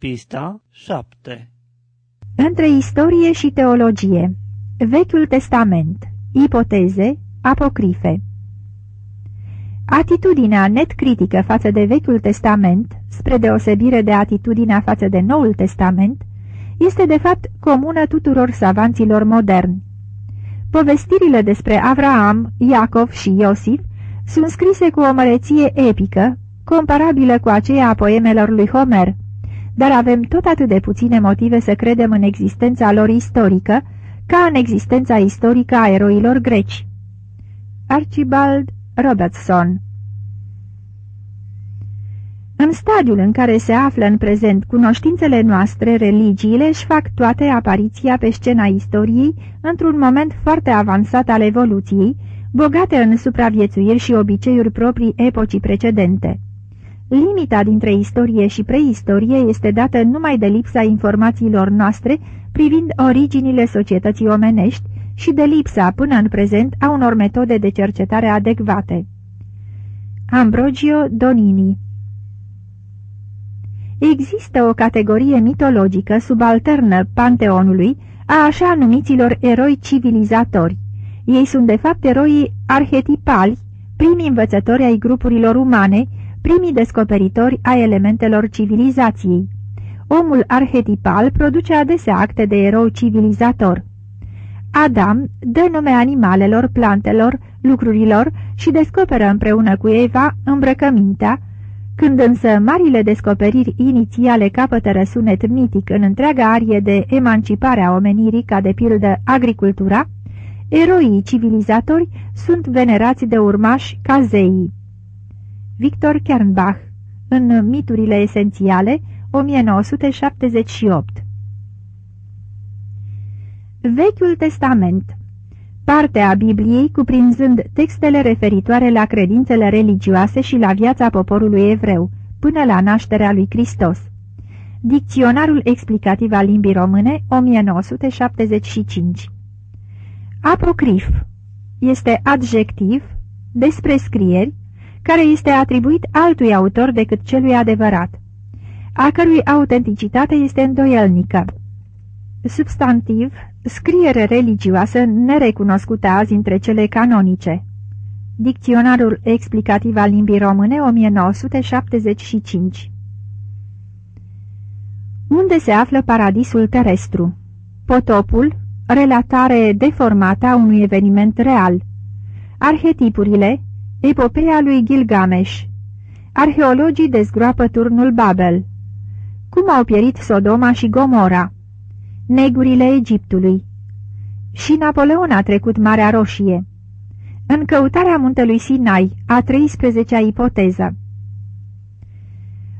Pista 7 Între istorie și teologie. Vechiul Testament. Ipoteze Apocrife. Atitudinea net critică față de Vechiul Testament, spre deosebire de atitudinea față de Noul Testament, este de fapt comună tuturor savanților moderni. Povestirile despre Avraam, Iacov și Iosif sunt scrise cu o măreție epică, comparabilă cu aceea a poemelor lui Homer, dar avem tot atât de puține motive să credem în existența lor istorică, ca în existența istorică a eroilor greci. Archibald Robertson În stadiul în care se află în prezent cunoștințele noastre, religiile își fac toate apariția pe scena istoriei într-un moment foarte avansat al evoluției, bogate în supraviețuiri și obiceiuri proprii epocii precedente. Limita dintre istorie și preistorie este dată numai de lipsa informațiilor noastre privind originile societății omenești și de lipsa, până în prezent, a unor metode de cercetare adecvate. Ambrogio Donini Există o categorie mitologică subalternă panteonului a așa numiților eroi civilizatori. Ei sunt de fapt eroii arhetipali, primii învățători ai grupurilor umane, primii descoperitori a elementelor civilizației. Omul arhetipal produce adesea acte de erou civilizator. Adam dă nume animalelor, plantelor, lucrurilor și descoperă împreună cu Eva îmbrăcămintea, când însă marile descoperiri inițiale capătă răsunet mitic în întreaga arie de emancipare a omenirii, ca de pildă agricultura, eroii civilizatori sunt venerați de urmași ca zeii. Victor Kernbach, în Miturile esențiale, 1978 Vechiul Testament. Partea a Bibliei cuprinzând textele referitoare la credințele religioase și la viața poporului evreu, până la nașterea lui Hristos. Dicționarul explicativ al limbii române, 1975 Apocrif. Este adjectiv despre scrieri care este atribuit altui autor decât celui adevărat, a cărui autenticitate este îndoielnică. Substantiv, scriere religioasă nerecunoscută azi între cele canonice. Dicționarul explicativ al limbii române 1975 Unde se află paradisul terestru? Potopul, relatare deformată a unui eveniment real. Arhetipurile, Epopeea lui Gilgamesh. Arheologii dezgroapă turnul Babel. Cum au pierit Sodoma și Gomora? Negurile Egiptului. Și Napoleon a trecut Marea Roșie. În căutarea muntelui Sinai, a 13-a ipoteză.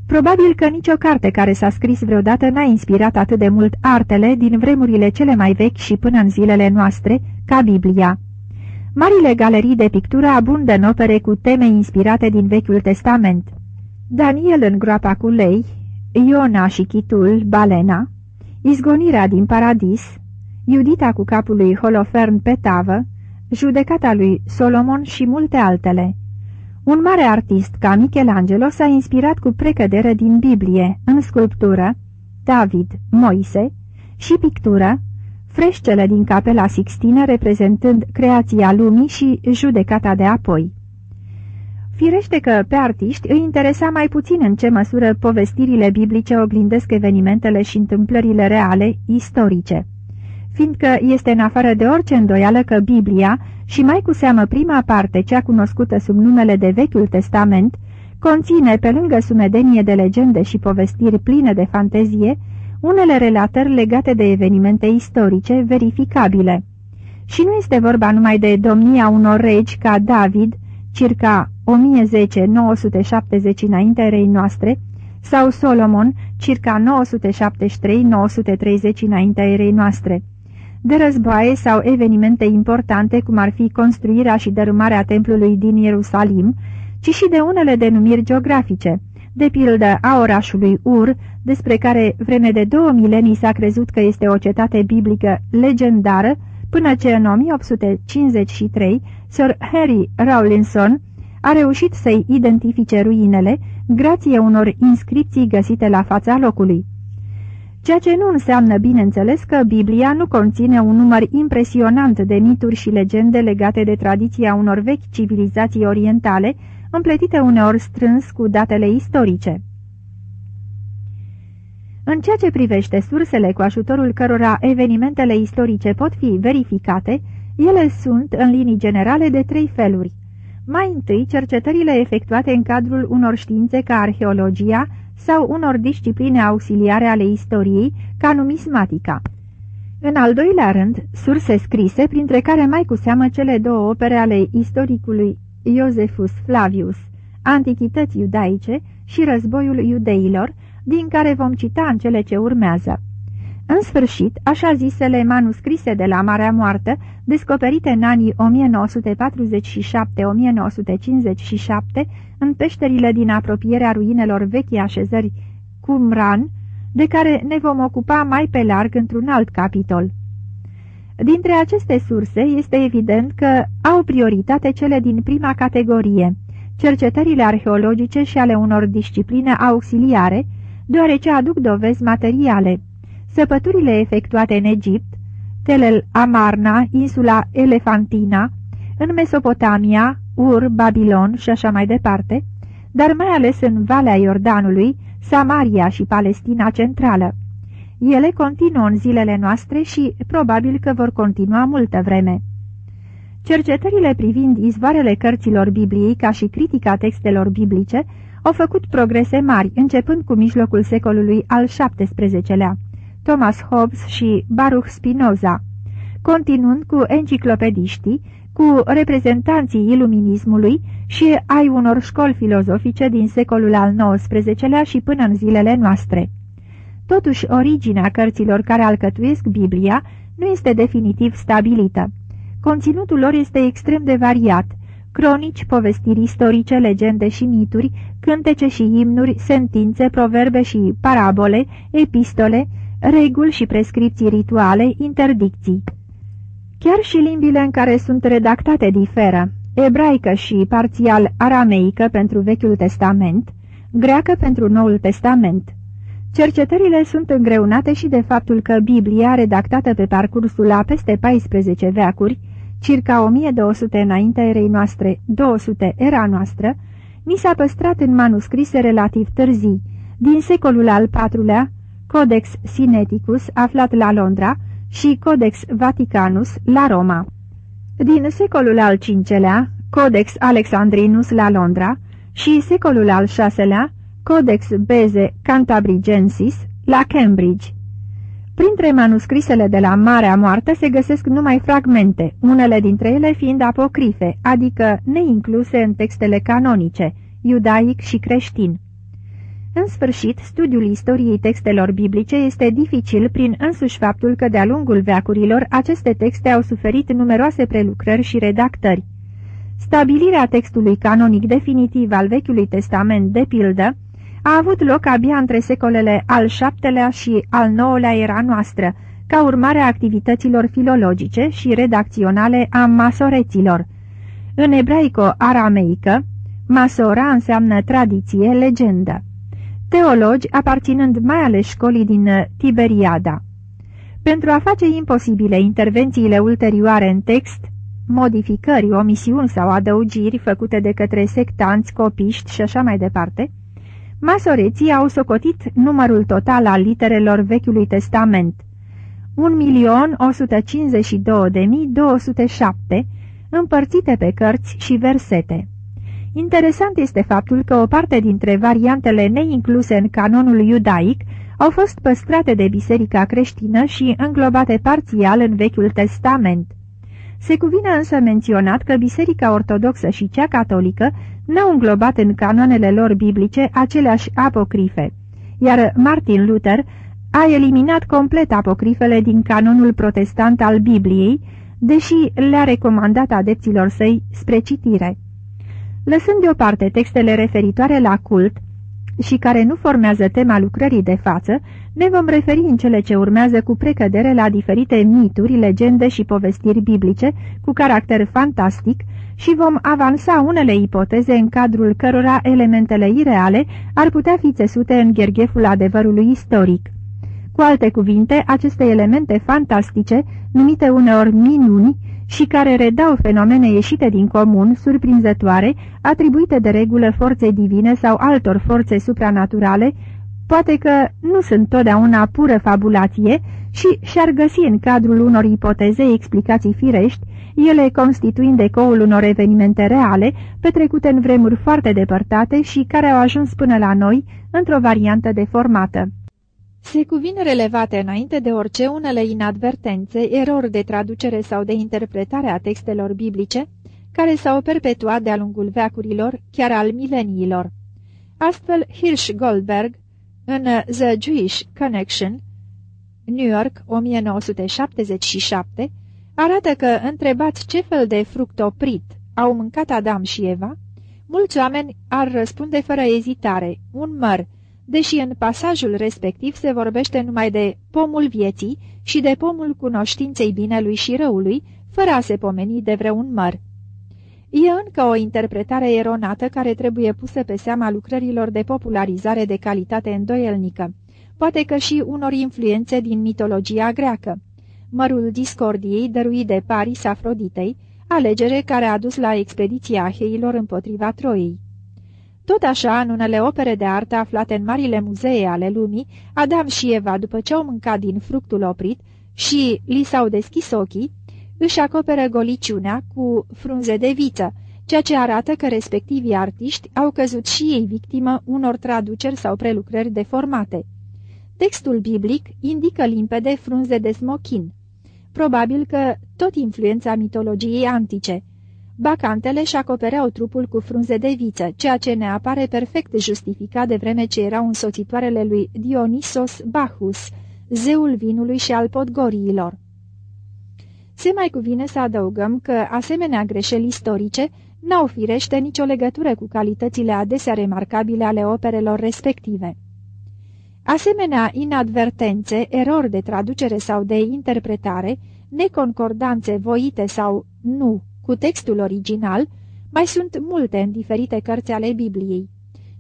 Probabil că nicio carte care s-a scris vreodată n-a inspirat atât de mult artele din vremurile cele mai vechi și până în zilele noastre, ca Biblia. Marile galerii de pictură abundă în opere cu teme inspirate din Vechiul Testament. Daniel în groapa cu lei, Iona și chitul, balena, Izgonirea din paradis, Iudita cu capul lui Holofern pe tavă, Judecata lui Solomon și multe altele. Un mare artist ca Michelangelo s-a inspirat cu precădere din Biblie, în sculptură, David, Moise și pictură, freșcele din capela Sixtină reprezentând creația lumii și judecata de apoi. Firește că pe artiști îi interesa mai puțin în ce măsură povestirile biblice oglindesc evenimentele și întâmplările reale, istorice, fiindcă este în afară de orice îndoială că Biblia, și mai cu seamă prima parte, cea cunoscută sub numele de Vechiul Testament, conține, pe lângă sumedenie de legende și povestiri pline de fantezie, unele relatări legate de evenimente istorice verificabile. Și nu este vorba numai de domnia unor regi ca David, circa 1010-970 înaintea erei noastre, sau Solomon, circa 973-930 înaintea erei noastre, de războaie sau evenimente importante, cum ar fi construirea și dărâmarea templului din Ierusalim, ci și de unele denumiri geografice, de pildă a orașului Ur, despre care vreme de două milenii s-a crezut că este o cetate biblică legendară, până ce în 1853 Sir Harry Rawlinson a reușit să-i identifice ruinele grație unor inscripții găsite la fața locului. ceea ce nu înseamnă, bineînțeles, că Biblia nu conține un număr impresionant de mituri și legende legate de tradiția unor vechi civilizații orientale, împletite uneori strâns cu datele istorice. În ceea ce privește sursele cu ajutorul cărora evenimentele istorice pot fi verificate, ele sunt, în linii generale, de trei feluri. Mai întâi, cercetările efectuate în cadrul unor științe ca arheologia sau unor discipline auxiliare ale istoriei, ca numismatica. În al doilea rând, surse scrise, printre care mai cu seamă cele două opere ale istoricului Iosefus Flavius, Antichități iudaice și Războiul iudeilor, din care vom cita în cele ce urmează. În sfârșit, așa zisele manuscrise de la Marea Moartă, descoperite în anii 1947-1957 în peșterile din apropierea ruinelor vechi așezări Qumran, de care ne vom ocupa mai pe larg într-un alt capitol. Dintre aceste surse este evident că au prioritate cele din prima categorie, cercetările arheologice și ale unor discipline auxiliare, deoarece aduc dovezi materiale. Săpăturile efectuate în Egipt, Telel Amarna, insula Elefantina, în Mesopotamia, Ur, Babilon și așa mai departe, dar mai ales în Valea Iordanului, Samaria și Palestina centrală. Ele continuă în zilele noastre și probabil că vor continua multă vreme. Cercetările privind izvoarele cărților Bibliei ca și critica textelor biblice au făcut progrese mari, începând cu mijlocul secolului al XVII-lea, Thomas Hobbes și Baruch Spinoza, continuând cu enciclopediștii, cu reprezentanții iluminismului și ai unor școli filozofice din secolul al XIX-lea și până în zilele noastre. Totuși, originea cărților care alcătuiesc Biblia nu este definitiv stabilită. Conținutul lor este extrem de variat, cronici, povestiri istorice, legende și mituri, cântece și imnuri, sentințe, proverbe și parabole, epistole, reguli și prescripții rituale, interdicții. Chiar și limbile în care sunt redactate diferă, ebraică și parțial arameică pentru Vechiul Testament, greacă pentru Noul Testament. Cercetările sunt îngreunate și de faptul că Biblia, redactată pe parcursul a peste 14 veacuri, circa 1200 înaintea erei noastre, 200 era noastră, ni s-a păstrat în manuscrise relativ târzii, din secolul al IV-lea, Codex Sineticus, aflat la Londra, și Codex Vaticanus, la Roma. Din secolul al V-lea, Codex Alexandrinus, la Londra, și secolul al VI-lea, Codex Beze Cantabrigensis, la Cambridge. Printre manuscrisele de la Marea Moartă se găsesc numai fragmente, unele dintre ele fiind apocrife, adică neincluse în textele canonice, iudaic și creștin. În sfârșit, studiul istoriei textelor biblice este dificil prin însuși faptul că de-a lungul veacurilor aceste texte au suferit numeroase prelucrări și redactări. Stabilirea textului canonic definitiv al Vechiului Testament, de pildă, a avut loc abia între secolele al VII-lea și al IX-lea era noastră, ca urmare a activităților filologice și redacționale a masoreților. În ebraico-arameică, masora înseamnă tradiție, legendă. Teologi aparținând mai ales școlii din Tiberiada. Pentru a face imposibile intervențiile ulterioare în text, modificări, omisiuni sau adăugiri făcute de către sectanți, copiști și așa mai departe, Masoreții au socotit numărul total al literelor Vechiului Testament, 1.152.207, împărțite pe cărți și versete. Interesant este faptul că o parte dintre variantele neincluse în canonul iudaic au fost păstrate de biserica creștină și înglobate parțial în Vechiul Testament. Se cuvine însă menționat că Biserica Ortodoxă și cea catolică n-au înglobat în canoanele lor biblice aceleași apocrife, iar Martin Luther a eliminat complet apocrifele din canonul protestant al Bibliei, deși le-a recomandat adepților săi spre citire. Lăsând deoparte textele referitoare la cult și care nu formează tema lucrării de față, ne vom referi în cele ce urmează cu precădere la diferite mituri, legende și povestiri biblice cu caracter fantastic și vom avansa unele ipoteze în cadrul cărora elementele ireale ar putea fi țesute în ghergheful adevărului istoric. Cu alte cuvinte, aceste elemente fantastice, numite uneori minuni, și care redau fenomene ieșite din comun, surprinzătoare, atribuite de regulă forței divine sau altor forțe supranaturale, poate că nu sunt totdeauna pură fabulație și și-ar găsi în cadrul unor ipoteze explicații firești, ele constituind ecoul unor evenimente reale, petrecute în vremuri foarte depărtate și care au ajuns până la noi într-o variantă deformată. Se cuvin relevate înainte de orice unele inadvertențe, erori de traducere sau de interpretare a textelor biblice, care s-au perpetuat de-a lungul veacurilor, chiar al mileniilor. Astfel, Hirsch Goldberg, în The Jewish Connection, New York, 1977, arată că, întrebați ce fel de fruct oprit au mâncat Adam și Eva, mulți oameni ar răspunde fără ezitare, un măr, deși în pasajul respectiv se vorbește numai de pomul vieții și de pomul cunoștinței binelui și răului, fără a se pomeni de vreun măr. E încă o interpretare eronată care trebuie pusă pe seama lucrărilor de popularizare de calitate îndoielnică, poate că și unor influențe din mitologia greacă. Mărul discordiei dăruit de Paris Afroditei, alegere care a dus la expediția Aheilor împotriva Troiei. Tot așa, în unele opere de artă aflate în marile muzee ale lumii, Adam și Eva, după ce au mâncat din fructul oprit și li s-au deschis ochii, își acoperă goliciunea cu frunze de viță, ceea ce arată că respectivii artiști au căzut și ei victimă unor traduceri sau prelucrări deformate. Textul biblic indică limpede frunze de smochin. Probabil că tot influența mitologiei antice – Bacantele și acopereau trupul cu frunze de viță, ceea ce ne apare perfect justificat de vreme ce erau însoțitoarele lui Dionisos Bacchus, zeul vinului și al podgoriilor. Se mai cuvine să adăugăm că asemenea greșeli istorice n-au firește nicio legătură cu calitățile adesea remarcabile ale operelor respective. Asemenea inadvertențe, erori de traducere sau de interpretare, neconcordanțe voite sau nu cu textul original, mai sunt multe în diferite cărți ale Bibliei.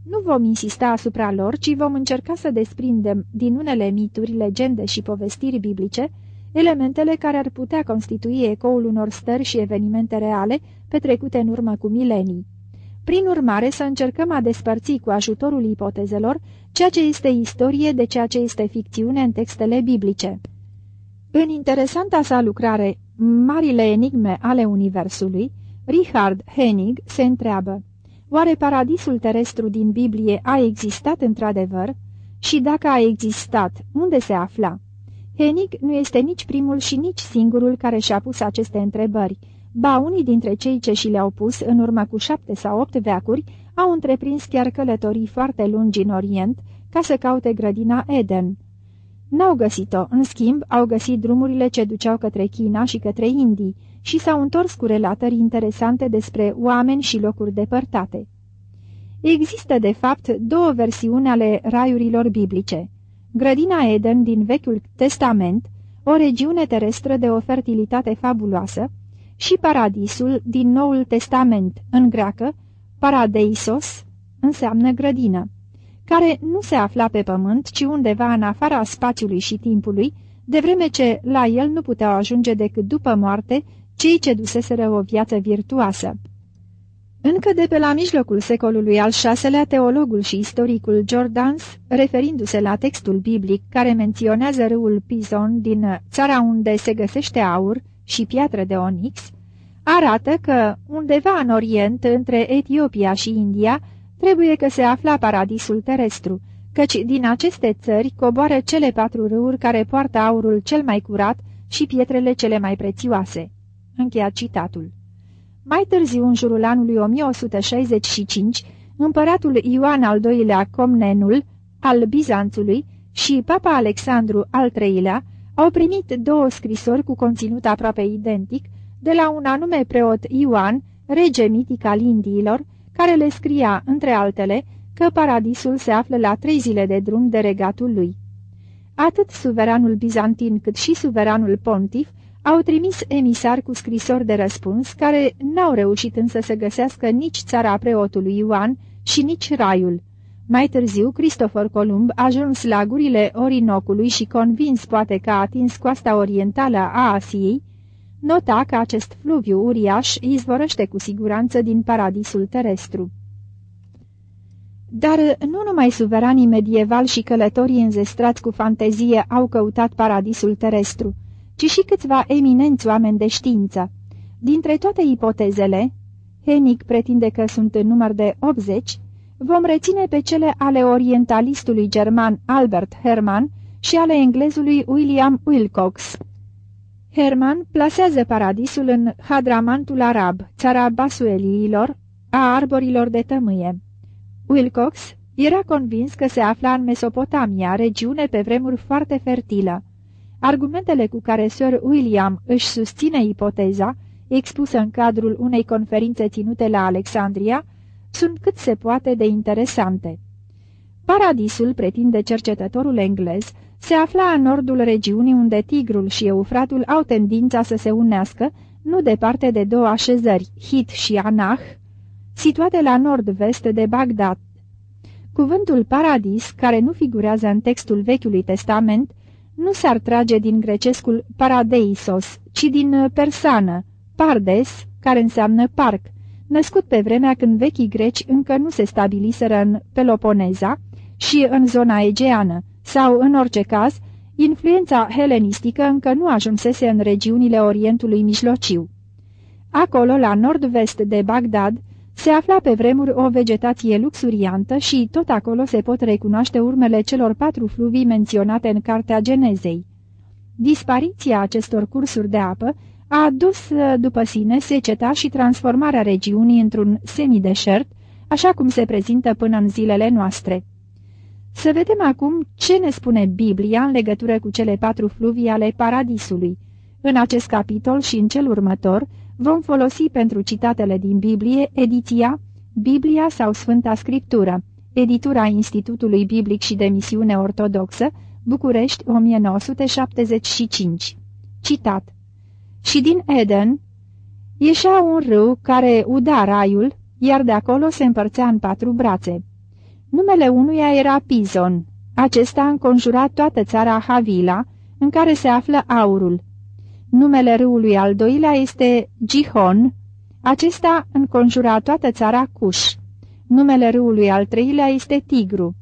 Nu vom insista asupra lor, ci vom încerca să desprindem din unele mituri, legende și povestiri biblice elementele care ar putea constitui ecoul unor stări și evenimente reale petrecute în urmă cu milenii. Prin urmare, să încercăm a despărți cu ajutorul ipotezelor ceea ce este istorie de ceea ce este ficțiune în textele biblice. În interesanta sa lucrare Marile enigme ale Universului, Richard Hennig se întreabă, oare paradisul terestru din Biblie a existat într-adevăr? Și dacă a existat, unde se afla? Hennig nu este nici primul și nici singurul care și-a pus aceste întrebări, ba unii dintre cei ce și le-au pus în urmă cu șapte sau opt veacuri au întreprins chiar călătorii foarte lungi în Orient ca să caute grădina Eden. N-au găsit-o, în schimb, au găsit drumurile ce duceau către China și către Indii și s-au întors cu relatări interesante despre oameni și locuri depărtate. Există, de fapt, două versiuni ale raiurilor biblice. Grădina Eden din Vechiul Testament, o regiune terestră de o fertilitate fabuloasă, și Paradisul din Noul Testament, în greacă, Paradeisos, înseamnă grădină care nu se afla pe pământ, ci undeva în afara spațiului și timpului, de vreme ce la el nu puteau ajunge decât după moarte cei ce duseseră o viață virtuoasă. Încă de pe la mijlocul secolului al VI-lea, teologul și istoricul Jordans, referindu-se la textul biblic care menționează râul Pison din țara unde se găsește aur și piatră de onix, arată că undeva în Orient, între Etiopia și India, trebuie că se afla paradisul terestru, căci din aceste țări coboară cele patru râuri care poartă aurul cel mai curat și pietrele cele mai prețioase. Încheia citatul. Mai târziu, în jurul anului 1165, împăratul Ioan al II-lea Comnenul, al Bizanțului, și papa Alexandru al III-lea au primit două scrisori cu conținut aproape identic de la un anume preot Ioan, rege mitic al Indiilor, care le scria, între altele, că paradisul se află la trei zile de drum de regatul lui. Atât suveranul bizantin cât și suveranul pontif au trimis emisari cu scrisori de răspuns, care n-au reușit însă să găsească nici țara preotului Ioan și nici raiul. Mai târziu, Cristofor Columb, ajuns la gurile Orinocului și convins poate că a atins coasta orientală a Asiei, nota că acest fluviu uriaș izvorăște cu siguranță din paradisul terestru. Dar nu numai suveranii medievali și călătorii înzestrați cu fantezie au căutat paradisul terestru, ci și câțiva eminenți oameni de știință. Dintre toate ipotezele, Hennig pretinde că sunt în număr de 80, vom reține pe cele ale orientalistului german Albert Hermann și ale englezului William Wilcox. Herman plasează paradisul în Hadramantul arab, țara basueliilor, a arborilor de tămâie. Wilcox era convins că se afla în Mesopotamia, regiune pe vremuri foarte fertilă. Argumentele cu care Sir William își susține ipoteza, expusă în cadrul unei conferințe ținute la Alexandria, sunt cât se poate de interesante. Paradisul, pretinde cercetătorul englez, se afla în nordul regiunii unde Tigrul și Eufratul au tendința să se unească, nu departe de două așezări, Hit și Anah, situate la nord-vest de Bagdad. Cuvântul paradis, care nu figurează în textul Vechiului Testament, nu s-ar trage din grecescul paradeisos, ci din persană, pardes, care înseamnă parc, născut pe vremea când vechii greci încă nu se stabiliseră în Peloponeza și în zona egeană, sau, în orice caz, influența helenistică încă nu ajunsese în regiunile Orientului Mijlociu. Acolo, la nord-vest de Bagdad, se afla pe vremuri o vegetație luxuriantă și tot acolo se pot recunoaște urmele celor patru fluvii menționate în Cartea Genezei. Dispariția acestor cursuri de apă a adus după sine seceta și transformarea regiunii într-un semideșert, așa cum se prezintă până în zilele noastre. Să vedem acum ce ne spune Biblia în legătură cu cele patru fluvii ale Paradisului. În acest capitol și în cel următor vom folosi pentru citatele din Biblie ediția Biblia sau Sfânta Scriptură, editura Institutului Biblic și de Misiune Ortodoxă, București 1975. Citat Și din Eden ieșea un râu care uda raiul, iar de acolo se împărțea în patru brațe. Numele unuia era Pizon. Acesta înconjura toată țara Havila, în care se află aurul. Numele râului al doilea este Gihon. Acesta înconjura toată țara Cuș. Numele râului al treilea este Tigru.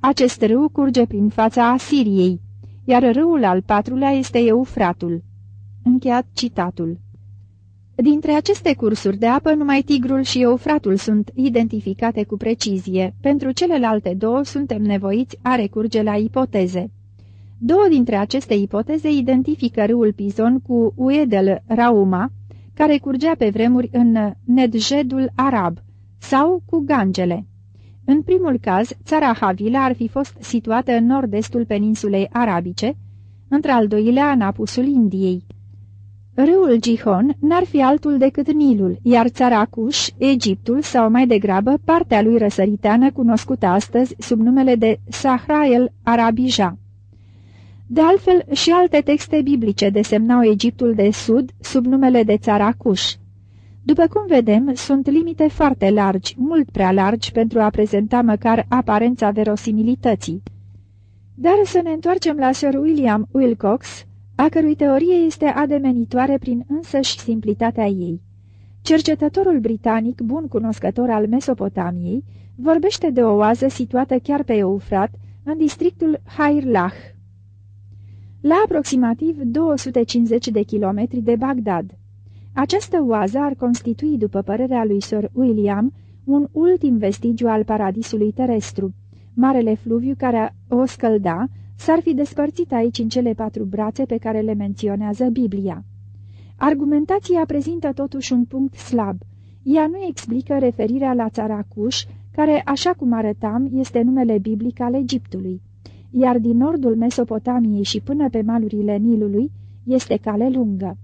Acest râu curge prin fața Asiriei, iar râul al patrulea este Eufratul. Încheiat citatul. Dintre aceste cursuri de apă, numai Tigrul și Eufratul sunt identificate cu precizie. Pentru celelalte două suntem nevoiți a recurge la ipoteze. Două dintre aceste ipoteze identifică râul Pizon cu Uedel Rauma, care curgea pe vremuri în Nedjedul Arab, sau cu Gangele. În primul caz, țara Havila ar fi fost situată în nord-estul peninsulei arabice, într-al doilea în apusul Indiei. Râul Gihon n-ar fi altul decât Nilul, iar țara Cush, Egiptul sau mai degrabă partea lui răsăriteană cunoscută astăzi sub numele de Sahra el Arabija. De altfel, și alte texte biblice desemnau Egiptul de Sud sub numele de țara Cush. După cum vedem, sunt limite foarte largi, mult prea largi pentru a prezenta măcar aparența verosimilității. Dar să ne întoarcem la Sir William Wilcox, a cărui teorie este ademenitoare prin însăși simplitatea ei. Cercetătorul britanic, bun cunoscător al Mesopotamiei, vorbește de o oază situată chiar pe Eufrat, în districtul Hairlach, la aproximativ 250 de kilometri de Bagdad. Această oază ar constitui, după părerea lui Sir William, un ultim vestigiu al paradisului terestru, marele fluviu care o scălda, s-ar fi despărțit aici în cele patru brațe pe care le menționează Biblia. Argumentația prezintă totuși un punct slab. Ea nu explică referirea la țara Cuș, care, așa cum arătam, este numele biblic al Egiptului, iar din nordul Mesopotamiei și până pe malurile Nilului este cale lungă.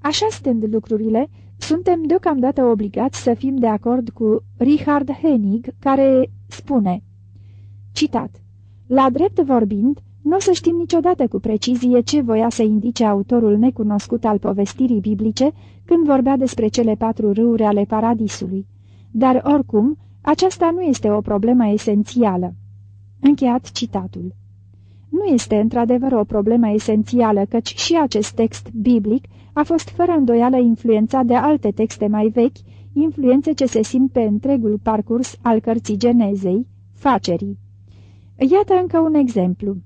Așa stând lucrurile, suntem deocamdată obligați să fim de acord cu Richard Hennig, care spune, citat, la drept vorbind, nu o să știm niciodată cu precizie ce voia să indice autorul necunoscut al povestirii biblice când vorbea despre cele patru râuri ale paradisului. Dar, oricum, Aceasta nu este o problemă esențială. Încheiat citatul. Nu este într-adevăr o problemă esențială, căci și acest text biblic a fost fără îndoială influențat de alte texte mai vechi, influențe ce se simt pe întregul parcurs al cărții genezei, facerii. Iată încă un exemplu.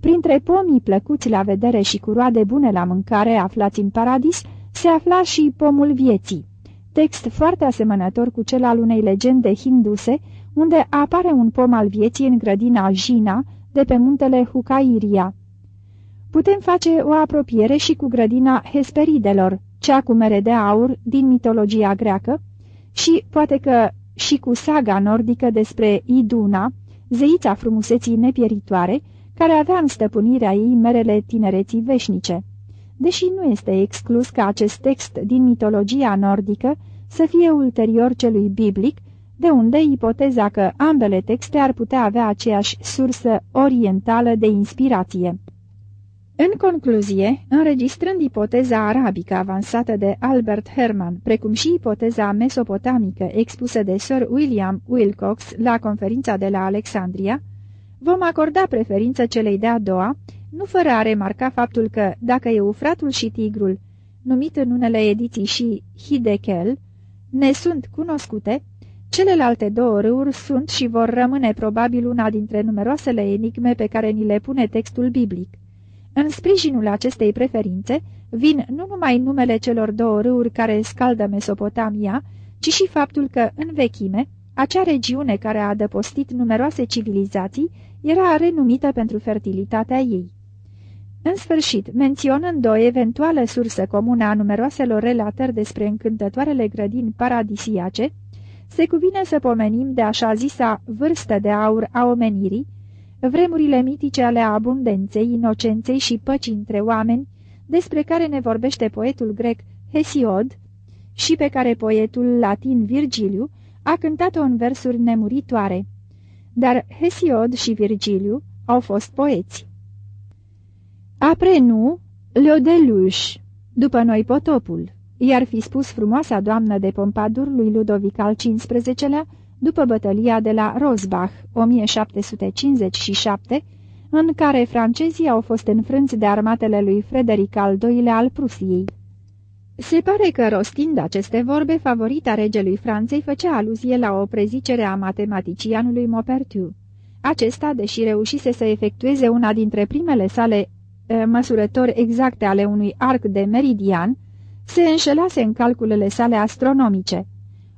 Printre pomii plăcuți la vedere și cu roade bune la mâncare aflați în paradis, se afla și pomul vieții, text foarte asemănător cu cel al unei legende hinduse, unde apare un pom al vieții în grădina Jina, de pe muntele Hucairia. Putem face o apropiere și cu grădina Hesperidelor, cea cu mere de aur din mitologia greacă, și poate că și cu saga nordică despre Iduna, zeița frumuseții nepieritoare, care avea în stăpânirea ei merele tinereții veșnice. Deși nu este exclus ca acest text din mitologia nordică să fie ulterior celui biblic, de unde ipoteza că ambele texte ar putea avea aceeași sursă orientală de inspirație. În concluzie, înregistrând ipoteza arabică avansată de Albert Herman, precum și ipoteza mesopotamică expusă de Sir William Wilcox la conferința de la Alexandria, vom acorda preferință celei de-a doua, nu fără a remarca faptul că, dacă Eufratul și Tigrul, numit în unele ediții și Hidekel, ne sunt cunoscute, celelalte două râuri sunt și vor rămâne probabil una dintre numeroasele enigme pe care ni le pune textul biblic. În sprijinul acestei preferințe vin nu numai numele celor două râuri care scaldă Mesopotamia, ci și faptul că, în vechime, acea regiune care a adăpostit numeroase civilizații era renumită pentru fertilitatea ei. În sfârșit, menționând o eventuală sursă comună a numeroaselor relatări despre încântătoarele grădini paradisiace, se cuvine să pomenim de așa zisa vârstă de aur a omenirii, vremurile mitice ale abundenței, inocenței și păcii între oameni, despre care ne vorbește poetul grec Hesiod și pe care poetul latin Virgiliu a cântat-o în versuri nemuritoare. Dar Hesiod și Virgiliu au fost poeți. Apre nu, le deluș, după noi potopul, i-ar fi spus frumoasa doamnă de Pompadur lui Ludovic al XV-lea, după bătălia de la Rosbach, 1757, în care francezii au fost înfrânți de armatele lui Frederic al II-lea al Prusiei. Se pare că, rostind aceste vorbe, favorita regelui Franței făcea aluzie la o prezicere a matematicianului Maupertu. Acesta, deși reușise să efectueze una dintre primele sale măsurători exacte ale unui arc de meridian, se înșelase în calculele sale astronomice.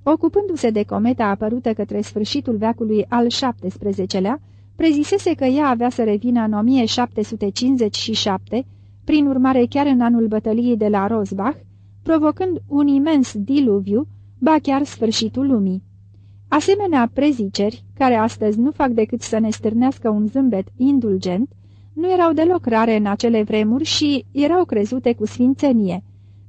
Ocupându-se de cometa apărută către sfârșitul veacului al XVII-lea, prezisese că ea avea să revină în 1757, prin urmare chiar în anul bătăliei de la Rosbach, provocând un imens diluviu, ba chiar sfârșitul lumii. Asemenea preziceri, care astăzi nu fac decât să ne stârnească un zâmbet indulgent, nu erau deloc rare în acele vremuri și erau crezute cu sfințenie,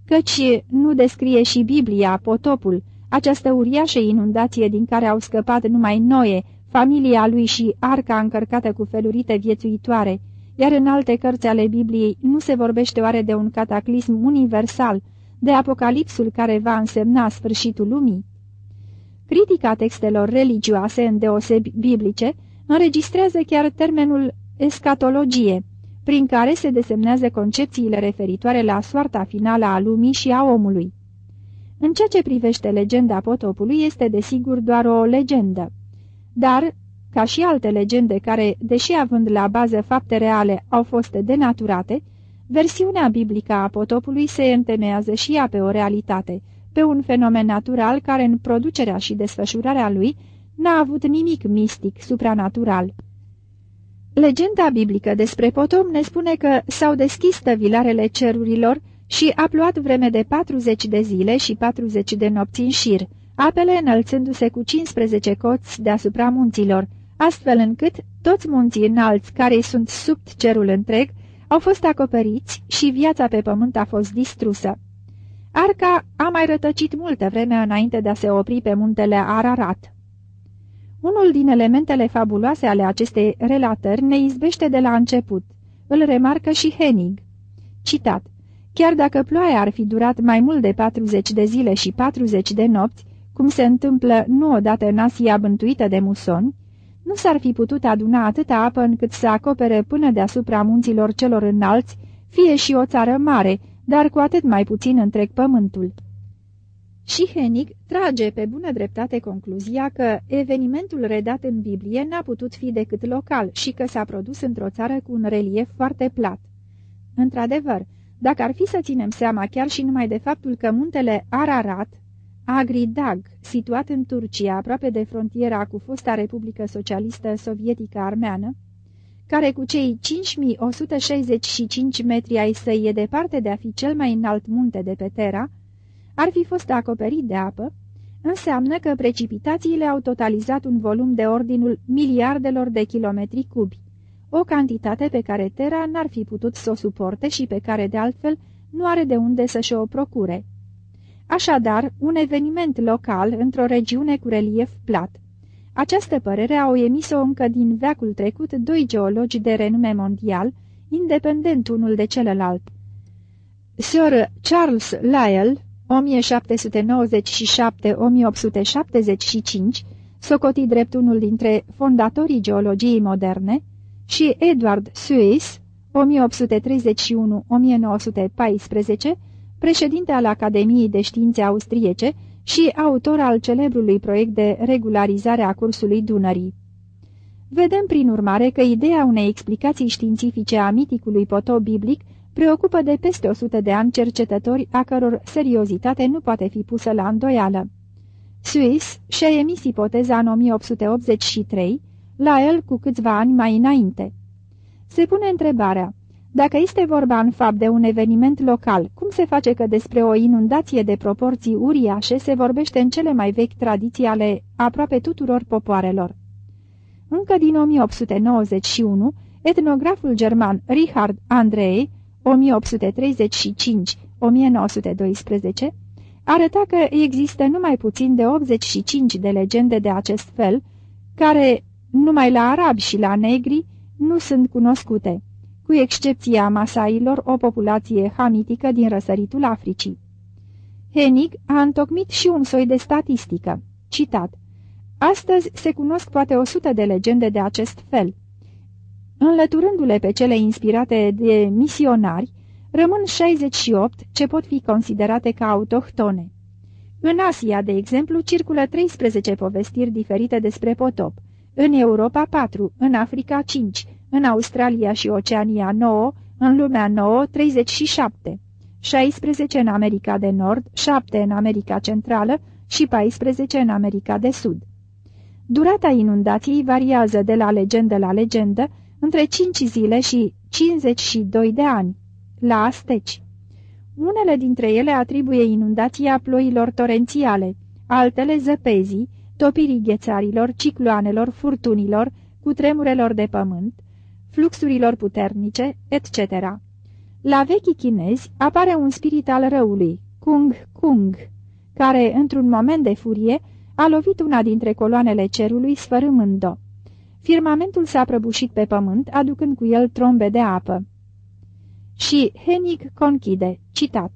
căci nu descrie și Biblia potopul, această uriașă inundație din care au scăpat numai Noe, familia lui și arca încărcată cu felurite viețuitoare, iar în alte cărți ale Bibliei nu se vorbește oare de un cataclism universal, de apocalipsul care va însemna sfârșitul lumii? Critica textelor religioase, îndeosebi biblice, înregistrează chiar termenul escatologie, prin care se desemnează concepțiile referitoare la soarta finală a lumii și a omului. În ceea ce privește legenda potopului, este desigur doar o legendă. Dar, ca și alte legende care, deși având la bază fapte reale, au fost denaturate, versiunea biblică a potopului se întemeiază și ea pe o realitate, pe un fenomen natural care în producerea și desfășurarea lui n-a avut nimic mistic, supranatural. Legenda biblică despre Potom ne spune că s-au deschis tăvilarele cerurilor și a plouat vreme de 40 de zile și 40 de nopți în șir, apele înălțându-se cu 15 coți deasupra munților, astfel încât toți munții înalți care sunt sub cerul întreg au fost acoperiți și viața pe pământ a fost distrusă. Arca a mai rătăcit multă vreme înainte de a se opri pe muntele Ararat. Unul din elementele fabuloase ale acestei relatări ne izbește de la început. Îl remarcă și Hennig. Citat. Chiar dacă ploaia ar fi durat mai mult de 40 de zile și 40 de nopți, cum se întâmplă nu odată în Asia bântuită de musoni, nu s-ar fi putut aduna atâta apă încât să acopere până deasupra munților celor înalți, fie și o țară mare, dar cu atât mai puțin întreg pământul. Și Henig trage pe bună dreptate concluzia că evenimentul redat în Biblie n-a putut fi decât local și că s-a produs într-o țară cu un relief foarte plat. Într-adevăr, dacă ar fi să ținem seama chiar și numai de faptul că muntele Ararat, Agridag, situat în Turcia, aproape de frontiera cu fosta Republică Socialistă Sovietică Armeană, care cu cei 5165 metri ai săi e departe de a fi cel mai înalt munte de pe Terra, ar fi fost acoperit de apă, înseamnă că precipitațiile au totalizat un volum de ordinul miliardelor de kilometri cubi, o cantitate pe care Terra n-ar fi putut să o suporte și pe care, de altfel, nu are de unde să-și o procure. Așadar, un eveniment local într-o regiune cu relief plat. Această părere au emis-o încă din veacul trecut doi geologi de renume mondial, independent unul de celălalt. Sir Charles Lyell, 1797-1875, socotit drept unul dintre fondatorii geologiei moderne, și Edward Suess, 1831-1914, președinte al Academiei de Științe Austriece și autor al celebrului proiect de regularizare a cursului Dunării. Vedem prin urmare că ideea unei explicații științifice a miticului potop biblic preocupă de peste 100 de ani cercetători a căror seriozitate nu poate fi pusă la îndoială. Suis și-a emis ipoteza în 1883, la el cu câțiva ani mai înainte. Se pune întrebarea, dacă este vorba în fapt de un eveniment local, cum se face că despre o inundație de proporții uriașe se vorbește în cele mai vechi tradiții ale aproape tuturor popoarelor? Încă din 1891, etnograful german Richard Andrei 1835-1912, arăta că există numai puțin de 85 de legende de acest fel, care, numai la arabi și la negri, nu sunt cunoscute, cu excepția masailor, o populație hamitică din răsăritul Africii. Henig a întocmit și un soi de statistică. Citat. Astăzi se cunosc poate 100 de legende de acest fel, Înlăturându-le pe cele inspirate de misionari, rămân 68 ce pot fi considerate ca autohtone. În Asia, de exemplu, circulă 13 povestiri diferite despre potop, în Europa 4, în Africa 5, în Australia și Oceania 9, în lumea 9 37, 16 în America de Nord, 7 în America Centrală și 14 în America de Sud. Durata inundației variază de la legendă la legendă, între 5 zile și 52 de ani, la asteci. Unele dintre ele atribuie inundația ploilor torențiale, altele zăpezii, topirii ghețarilor, cicloanelor, furtunilor, cutremurelor de pământ, fluxurilor puternice, etc. La vechi chinezi apare un spirit al răului, Kung Kung, care, într-un moment de furie, a lovit una dintre coloanele cerului sfărâmând-o. Firmamentul s-a prăbușit pe pământ, aducând cu el trombe de apă. Și Henig conchide, citat,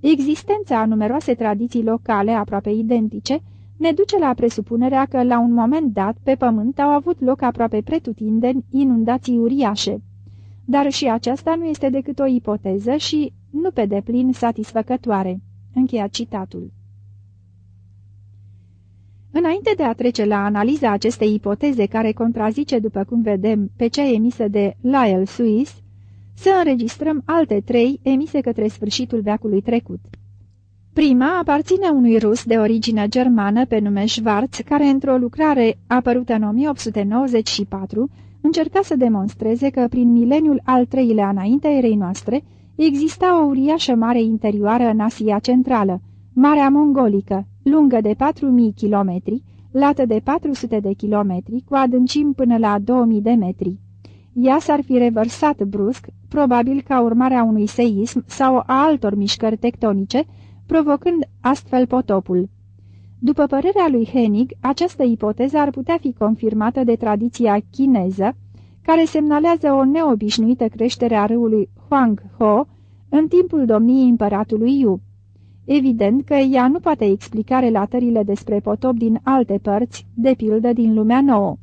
Existența a numeroase tradiții locale aproape identice ne duce la presupunerea că la un moment dat pe pământ au avut loc aproape pretutindeni inundații uriașe. Dar și aceasta nu este decât o ipoteză și nu pe deplin satisfăcătoare. Încheia citatul. Înainte de a trece la analiza acestei ipoteze care contrazice, după cum vedem, pe cea emisă de Lyle Suis, să înregistrăm alte trei emise către sfârșitul veacului trecut. Prima aparține unui rus de origine germană pe nume Schwarz, care într-o lucrare apărută în 1894 încerca să demonstreze că prin mileniul al treilea înaintea erei noastre exista o uriașă mare interioară în Asia Centrală, Marea Mongolică, lungă de 4.000 km, lată de 400 de km, cu adâncim până la 2000 de metri. Ea s-ar fi revărsat brusc, probabil ca urmare a unui seism sau a altor mișcări tectonice, provocând astfel potopul. După părerea lui Hennig, această ipoteză ar putea fi confirmată de tradiția chineză, care semnalează o neobișnuită creștere a râului Huanghe în timpul domniei împăratului Yu. Evident că ea nu poate explica relatările despre potop din alte părți, de pildă din lumea nouă.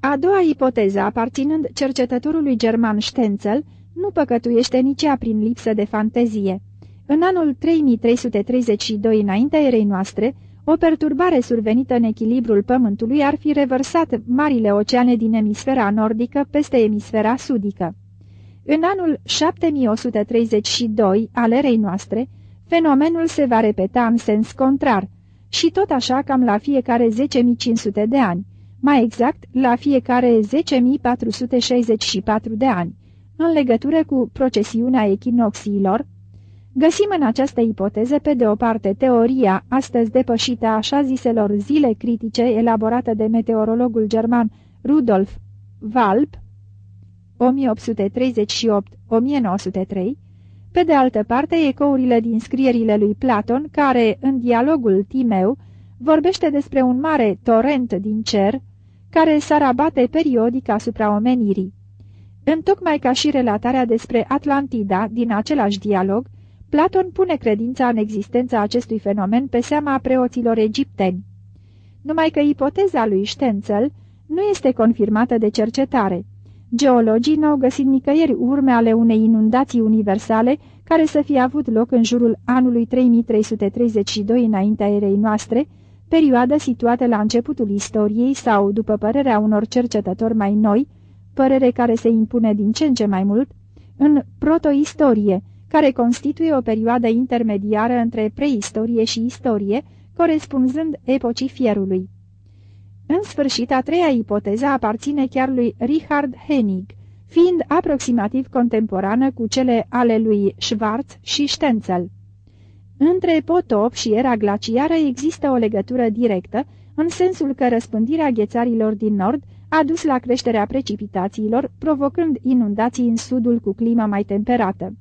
A doua ipoteză, aparținând cercetătorului german Stenzel, nu păcătuiește nici ea prin lipsă de fantezie. În anul 3332 înaintea erei noastre, o perturbare survenită în echilibrul Pământului ar fi revărsat marile oceane din emisfera nordică peste emisfera sudică. În anul 7132 al erei noastre, fenomenul se va repeta în sens contrar, și tot așa cam la fiecare 10.500 de ani, mai exact la fiecare 10.464 de ani, în legătură cu procesiunea echinoxiilor, Găsim în această ipoteză, pe de o parte, teoria, astăzi depășită a așa ziselor zile critice, elaborată de meteorologul german Rudolf Walp, 1838-1903, pe de altă parte, ecourile din scrierile lui Platon, care, în dialogul Timeu, vorbește despre un mare torent din cer, care s-ar abate periodic asupra omenirii. Întocmai ca și relatarea despre Atlantida din același dialog, Platon pune credința în existența acestui fenomen pe seama preoților egipteni. Numai că ipoteza lui Stenzel nu este confirmată de cercetare. Geologii n-au găsit nicăieri urme ale unei inundații universale care să fie avut loc în jurul anului 3332 înaintea erei noastre, perioadă situată la începutul istoriei sau, după părerea unor cercetători mai noi, părere care se impune din ce în ce mai mult, în protoistorie, care constituie o perioadă intermediară între preistorie și istorie, corespunzând epocii fierului. În sfârșit, a treia ipoteză aparține chiar lui Richard Hennig, fiind aproximativ contemporană cu cele ale lui Schwarz și Stenzel. Între potop și era glaciară există o legătură directă, în sensul că răspândirea ghețarilor din nord a dus la creșterea precipitațiilor, provocând inundații în sudul cu climă mai temperată.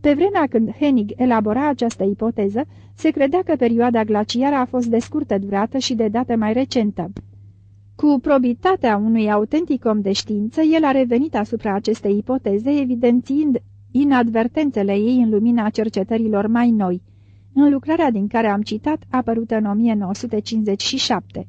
Pe vremea când Hennig elabora această ipoteză, se credea că perioada glaciară a fost de scurtă durată și de dată mai recentă. Cu probitatea unui autentic om de știință, el a revenit asupra acestei ipoteze, evidențiind inadvertențele ei în lumina cercetărilor mai noi, în lucrarea din care am citat, apărută în 1957.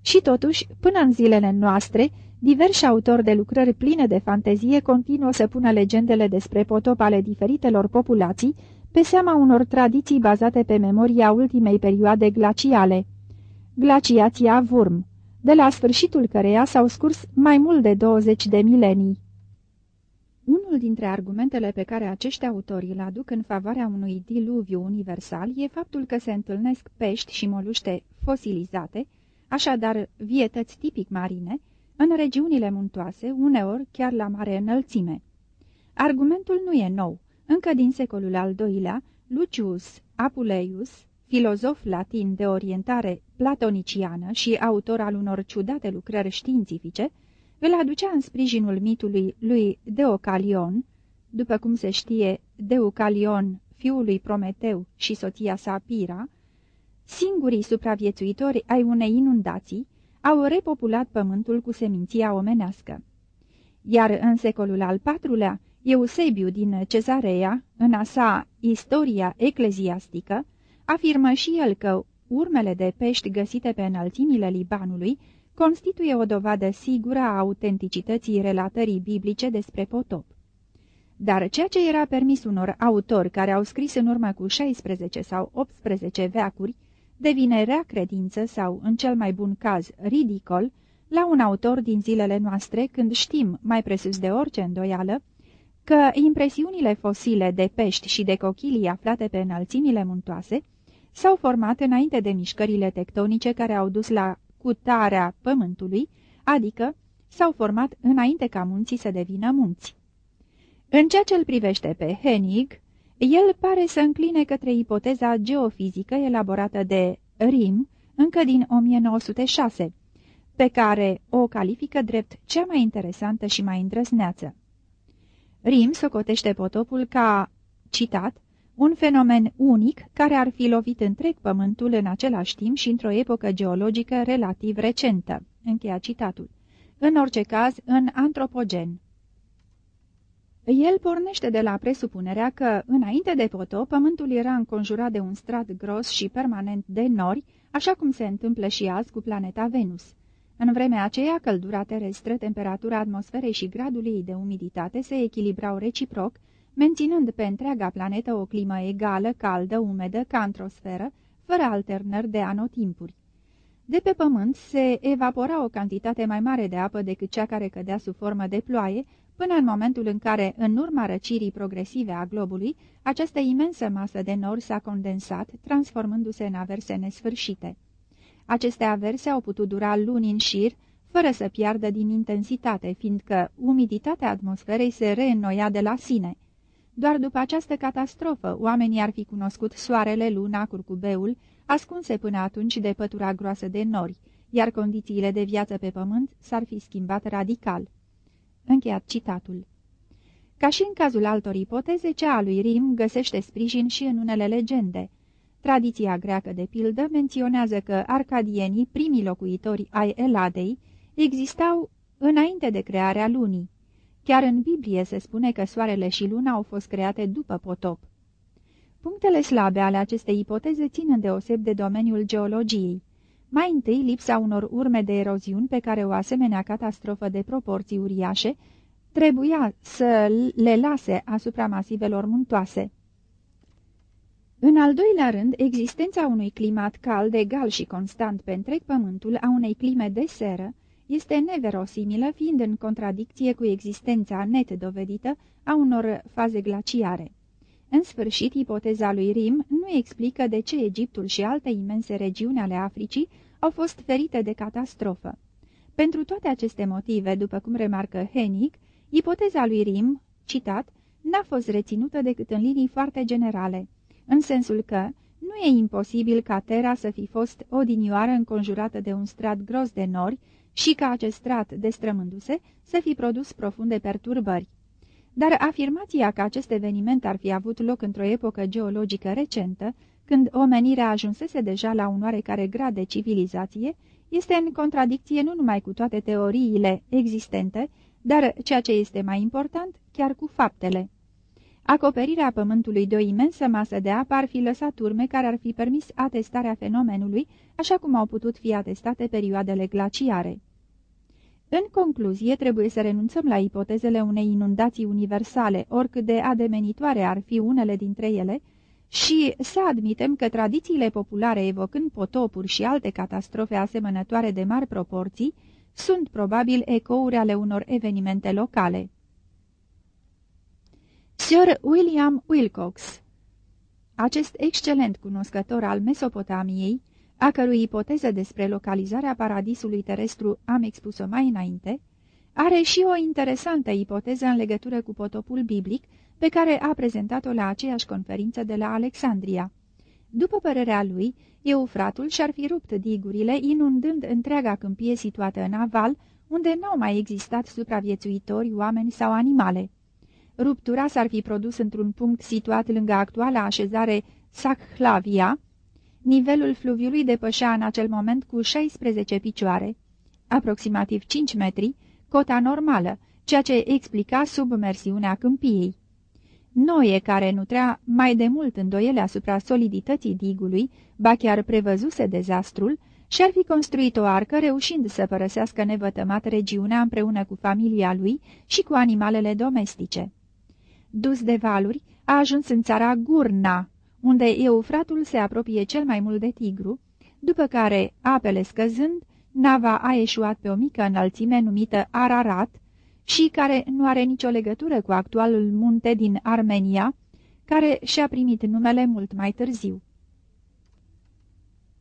Și totuși, până în zilele noastre, Diversi autori de lucrări pline de fantezie continuă să pună legendele despre potop ale diferitelor populații pe seama unor tradiții bazate pe memoria ultimei perioade glaciale. Glaciația Vurm, de la sfârșitul căreia s-au scurs mai mult de 20 de milenii. Unul dintre argumentele pe care acești autori îl aduc în favoarea unui diluviu universal e faptul că se întâlnesc pești și moluște fosilizate, așadar vietăți tipic marine, în regiunile muntoase, uneori chiar la mare înălțime. Argumentul nu e nou. Încă din secolul al doilea, Lucius Apuleius, filozof latin de orientare platoniciană și autor al unor ciudate lucrări științifice, îl aducea în sprijinul mitului lui Deocalion, după cum se știe, Deucalion, fiul lui Prometeu și soția sa Pira, singurii supraviețuitori ai unei inundații, au repopulat pământul cu seminția omenească. Iar în secolul al IV-lea, Eusebiu din Cezarea, în a sa Istoria ecleziastică, afirmă și el că urmele de pești găsite pe înălțimile Libanului constituie o dovadă sigură a autenticității relatării biblice despre potop. Dar ceea ce era permis unor autori care au scris în urmă cu 16 sau 18 veacuri, devine rea credință sau, în cel mai bun caz, ridicol, la un autor din zilele noastre când știm, mai presus de orice îndoială, că impresiunile fosile de pești și de cochilii aflate pe înălțimile muntoase s-au format înainte de mișcările tectonice care au dus la cutarea pământului, adică s-au format înainte ca munții să devină munți. În ceea ce îl privește pe Hennig, el pare să încline către ipoteza geofizică elaborată de Rim încă din 1906, pe care o califică drept cea mai interesantă și mai îndrăzneață. Rim socotește potopul ca, citat, un fenomen unic care ar fi lovit întreg pământul în același timp și într-o epocă geologică relativ recentă. Încheia citatul. În orice caz, în antropogen. El pornește de la presupunerea că, înainte de potop, pământul era înconjurat de un strat gros și permanent de nori, așa cum se întâmplă și azi cu planeta Venus. În vremea aceea, căldura terestră, temperatura atmosferei și gradul ei de umiditate se echilibrau reciproc, menținând pe întreaga planetă o climă egală, caldă, umedă, ca într-o sferă, fără alternări de anotimpuri. De pe pământ se evapora o cantitate mai mare de apă decât cea care cădea sub formă de ploaie, până în momentul în care, în urma răcirii progresive a globului, această imensă masă de nori s-a condensat, transformându-se în averse nesfârșite. Aceste averse au putut dura luni în șir, fără să piardă din intensitate, fiindcă umiditatea atmosferei se reînnoia de la sine. Doar după această catastrofă, oamenii ar fi cunoscut soarele, luna, curcubeul, ascunse până atunci de pătura groasă de nori, iar condițiile de viață pe pământ s-ar fi schimbat radical. Încheiat citatul. Ca și în cazul altor ipoteze, cea a lui Rim găsește sprijin și în unele legende. Tradiția greacă, de pildă, menționează că arcadienii, primii locuitori ai Eladei, existau înainte de crearea lunii. Chiar în Biblie se spune că soarele și luna au fost create după potop. Punctele slabe ale acestei ipoteze țin îndeoseb de domeniul geologiei. Mai întâi, lipsa unor urme de eroziuni pe care o asemenea catastrofă de proporții uriașe trebuia să le lase asupra masivelor muntoase. În al doilea rând, existența unui climat cald, egal și constant pe întreg pământul, a unei clime de seră, este neverosimilă, fiind în contradicție cu existența net dovedită a unor faze glaciare. În sfârșit, ipoteza lui Rim nu explică de ce Egiptul și alte imense regiuni ale Africii au fost ferite de catastrofă. Pentru toate aceste motive, după cum remarcă Hennig, ipoteza lui Rim, citat, n-a fost reținută decât în linii foarte generale, în sensul că nu e imposibil ca Terra să fi fost odinioară înconjurată de un strat gros de nori și ca acest strat, destrămându-se, să fi produs profunde perturbări. Dar afirmația că acest eveniment ar fi avut loc într-o epocă geologică recentă, când omenirea ajunsese deja la un oarecare grad de civilizație, este în contradicție nu numai cu toate teoriile existente, dar, ceea ce este mai important, chiar cu faptele. Acoperirea pământului de o imensă masă de apă ar fi lăsat urme care ar fi permis atestarea fenomenului, așa cum au putut fi atestate perioadele glaciare. În concluzie, trebuie să renunțăm la ipotezele unei inundații universale, oricât de ademenitoare ar fi unele dintre ele, și să admitem că tradițiile populare evocând potopuri și alte catastrofe asemănătoare de mari proporții sunt probabil ecouri ale unor evenimente locale. Sir William Wilcox Acest excelent cunoscător al Mesopotamiei a cărui ipoteză despre localizarea paradisului terestru am expus-o mai înainte, are și o interesantă ipoteză în legătură cu potopul biblic, pe care a prezentat-o la aceeași conferință de la Alexandria. După părerea lui, Eufratul și-ar fi rupt digurile, inundând întreaga câmpie situată în aval, unde n-au mai existat supraviețuitori, oameni sau animale. Ruptura s-ar fi produs într-un punct situat lângă actuala așezare Saclavia, Nivelul fluviului depășea în acel moment cu 16 picioare, aproximativ 5 metri, cota normală, ceea ce explica submersiunea câmpiei. Noie, care nutrea mai de mult îndoiele asupra solidității digului, ba chiar prevăzuse dezastrul, și-ar fi construit o arcă reușind să părăsească nevătămat regiunea împreună cu familia lui și cu animalele domestice. Dus de valuri, a ajuns în țara Gurna, unde Eufratul se apropie cel mai mult de Tigru, după care, apele scăzând, nava a eșuat pe o mică înălțime numită Ararat și care nu are nicio legătură cu actualul munte din Armenia, care și-a primit numele mult mai târziu.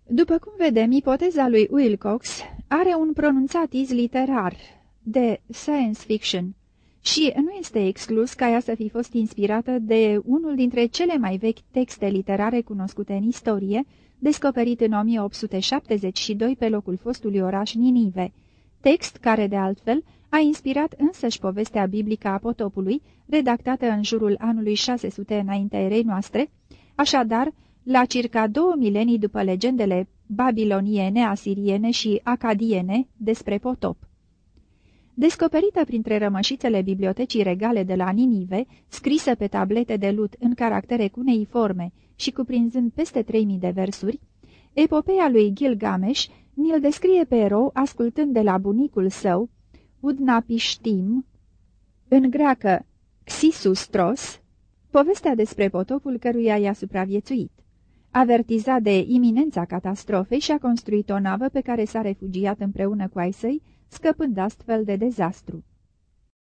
După cum vedem, ipoteza lui Wilcox are un pronunțat iz literar, de science fiction, și nu este exclus ca ea să fi fost inspirată de unul dintre cele mai vechi texte literare cunoscute în istorie, descoperit în 1872 pe locul fostului oraș Ninive, text care, de altfel, a inspirat însăși povestea biblică a potopului, redactată în jurul anului 600 înaintea erei noastre, așadar, la circa două milenii după legendele babiloniene, asiriene și acadiene despre potop. Descoperită printre rămășițele bibliotecii regale de la Ninive, scrisă pe tablete de lut în caractere cuneiforme și cuprinzând peste 3000 de versuri, epopeea lui Gilgamesh ni-l descrie pe erou ascultând de la bunicul său, Udnapishtim, în greacă Xisustros, povestea despre potopul căruia i-a supraviețuit. Avertizat de iminența catastrofei și-a construit o navă pe care s-a refugiat împreună cu ai săi, scăpând astfel de dezastru.